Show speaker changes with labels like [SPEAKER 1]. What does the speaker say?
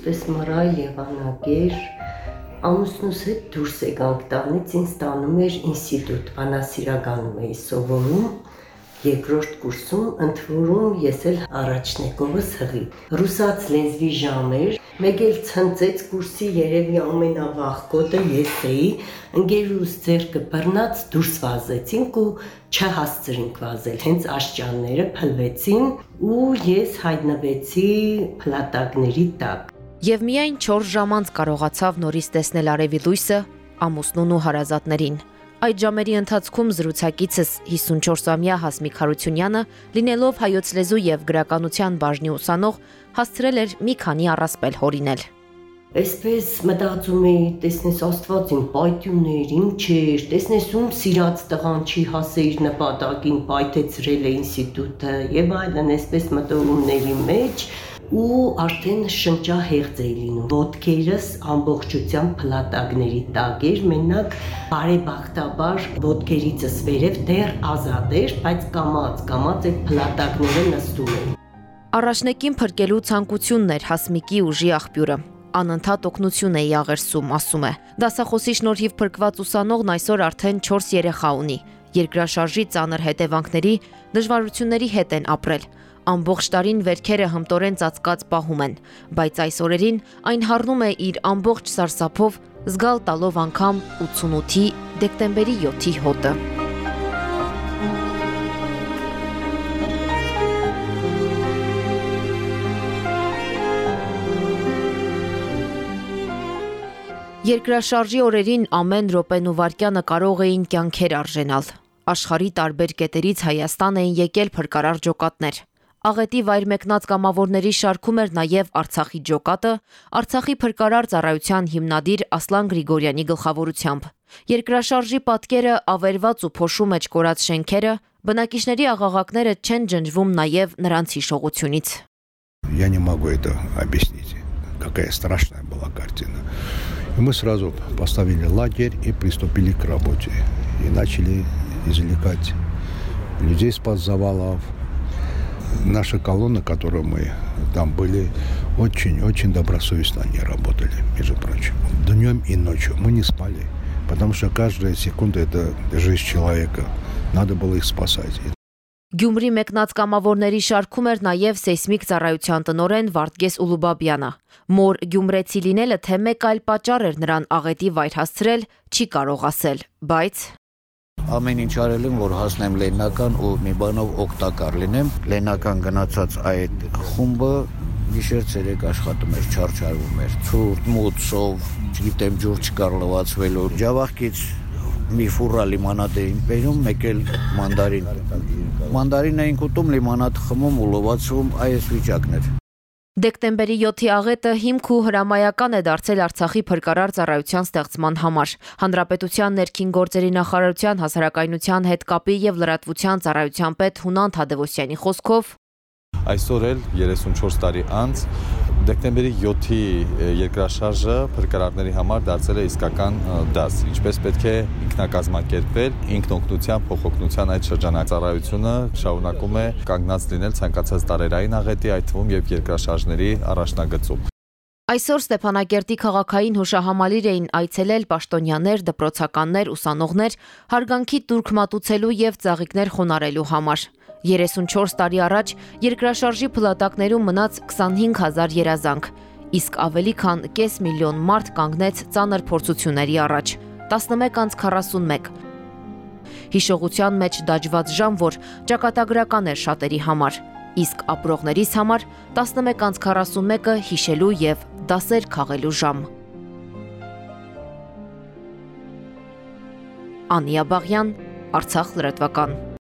[SPEAKER 1] ոսպես մռայ եղանակեր, ամուսնուս հետ դուրս եկանք տանից, ինձ տանում էր ինստիտուտ, բանասիրականում էի սովորում, երկրորդ կուրսում ընդ որում ես էլ առաջնեկովս հղի։ Ռուսաց լեզվի ժամ էր, մեկ էլ ցնծեց կուրսի երևի ամենավաղ կոտը ես էի, ընկերուս ձերքը բռնած դուրս վազեցինք ու չհասցրինք վազել, հենց աշճանները փլվեցին ու ես հայտնվեցի փլատակների տակ։
[SPEAKER 2] Եվ միայն 4 ժամ անց կարողացավ նորից տեսնել արևի լույսը ամուսնուն ու հարազատներին։ Այդ ժամերի ընթացքում զրուցակիցս 54-ամյա Հասմիկ Հարությունյանը, լինելով հայոց լեզու եւ գրականության բաժնի ուսանող, հասցրել էր մի քանի առասպել հորինել։
[SPEAKER 1] Այսպես մտածում էի, տեսնես Աստված իմ պայթյուններ, իմ չէր, տեսնես ում սիրած տղան չի հասե իր նպատակին, պայթեցրել է ինստիտուտը եւ այլն, այսպես մտորումների մեջ ու արդեն շնչահեղձ էի լինում։ Ոտքերս ամբողջությամբ փլատակների տակ էր, մենակ բարեբախտաբար ոտքերիցս վերև դեռ ազատ էր, բայց կամած, կամած այդ փլատակները նստում էին։
[SPEAKER 2] Առաջնեկին փրկելու ցանկությունն էր Հասմիկի ուժի աղբյուրը անընդհատ օգնություն է յաղերսում, ասում է։ Դասախոսի շնորհիվ փրկված ուսանողն այսօր արդեն 4 երեխա ունի։ Երկրաշարժի ծանր հետևանքների, դժվարությունների հետ են ապրել ամբողջ տարին վերքերը հմտորեն ծածկած պահում են, բայց այս օրերին այն հառնում է իր ամբողջ սարսափով զգալ տալով անգամ 88-ի դեկտեմբերի 7-ի հոտը։ Երկրաշարժի օրերին ամեն րոպեն ու վայրկյանը կարող էին կյանքեր արժենալ։ Աշխարի տարբեր կետերից Հայաստան էին եկել փրկարար ջոկատներ։ Աղետի վայր մեկնած կամավորների շարքում էր նաև Արցախի ջոկատը, Արցախի փրկարար ծառայության հիմնադիր Ասլան Գրիգորյանի գլխավորությամբ։ Երկրաշարժի պատկերը ավերված ու փոշու մեջ կորած շենքերը, բնակիչների աղաղակները չեն ջնջվում նաև նրանց հիշողությունից։
[SPEAKER 3] Я не могу это объяснить. Какая страшная была картина. И мы сразу поставили лагерь и приступили к работе. И начали извлекать людей с-под завалов, наша колонна, которую мы там были, очень-очень добросовестно они работали, между прочим. Днем и ночью мы не спали, потому что каждая секунда – это жизнь человека. Надо было их спасать.
[SPEAKER 2] Գյումրի մեկնած կամավորների շարքում էր նաև սեյսմիկ ծառայության տնորեն Վարդգես Ուլուբաբյանը։ Մոր Գյումրեցի լինելը թե մեկ այլ պատճառ էր նրան աղետի վայր հասցրել, չի կարող ասել, բայց
[SPEAKER 4] ամեն ինչ արել եմ, որ հասնեմ Լեննական ու մի բանով օգտակար լինեմ։ Լեննական գնացած այդ խումբը գիշեր ցերեկ աշխատում էր, չարչարվում էր։ Ցուրտ, մութ, սով, չգիտեմ, ջուր չկար լվացվելու։ Ջավախքից մի ֆուրա լիմանադ էին բերում, մեկ էլ մանդարին։ Մանդարին էին ուտում, լիմանադ խմում ու լվացվում, այս վիճակն էր։
[SPEAKER 2] Դեկտեմբերի 7-ի աղետը հիմք ու հրամայական է դարձել Արցախի փրկարար ծառայության ստեղծման համար։ Հանրապետության ներքին գործերի նախարարության հասարակայնության հետ կապի եւ լրատվության ծառայության պետ Հունան Թադևոսյանի խոսքով
[SPEAKER 5] Այսօր էլ 34 տարի անց Դեկտեմբերի 7-ի երկրաշարժը փրկարարների համար դարձել է իսկական դաս, ինչպես պետք է ինքնակազմակերպվել, ինքնօգնության, փոխօգնության այդ շրջանաձառայությունը շարունակում է կանգնած լինել ցանկացած տարերային աղետի, այդ թվում եւ երկրաշարժների առաջնագծում։
[SPEAKER 2] Այսօր Ստեփանակերտի քաղաքային հուշահամալիր էին այցելել պաշտոնյաներ, դպրոցականներ, ուսանողներ հարգանքի տուրք մատուցելու եւ ծաղիկներ խոնարելու համար։ 34 տարի առաջ երկրաշարժի փլատակներում մնաց 25000 երազանք, իսկ ավելի քան կես միլիոն մարդ կանգնեց ծանր փորձությունների առաջ։ 11:41 Հիշողության մեջ դաջված ժամ, որ ճակատագրական էր շատերի համար, իսկ ապրողներիս համար 11:41-ը հիշելու եւ դասեր քաղելու ժամ։ Անիա Բաղյան, Արցախ լրատվական։